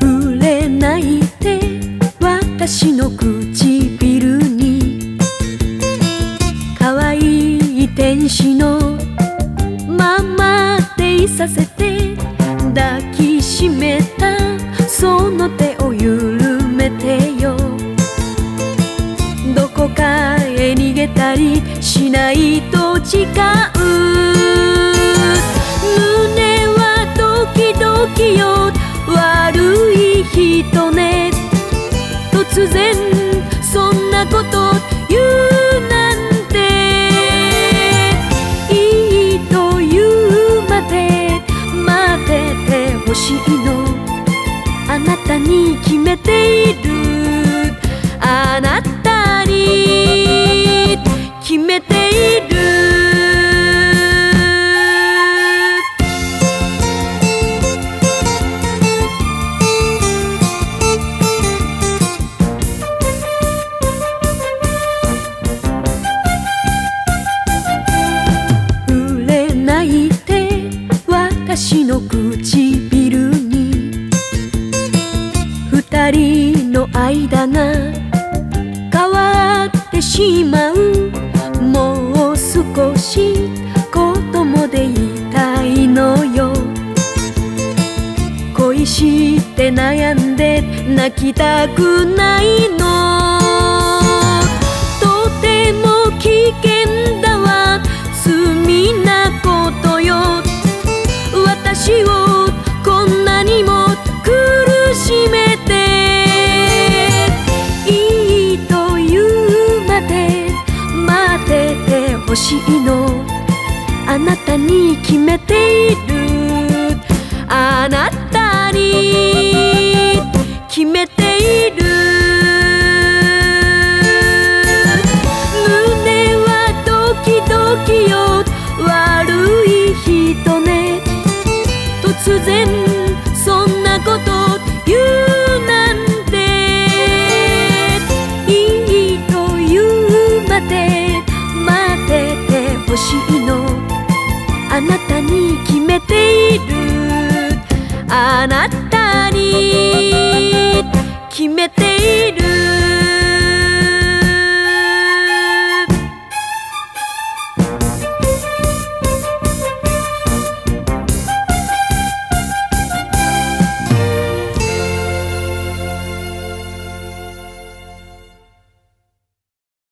触れないで私の唇に可愛い天使のままでいさせて抱きしめたその手を緩めてよ。どこかへ逃げたりしないと誓う。てほしいのあなたに決めている。あなたに決めている。触れないで私の唇二人の間が変わってしまう。もう少し子供でいたいのよ。恋して悩んで泣きたくないの。ほしいのあなたに決めている。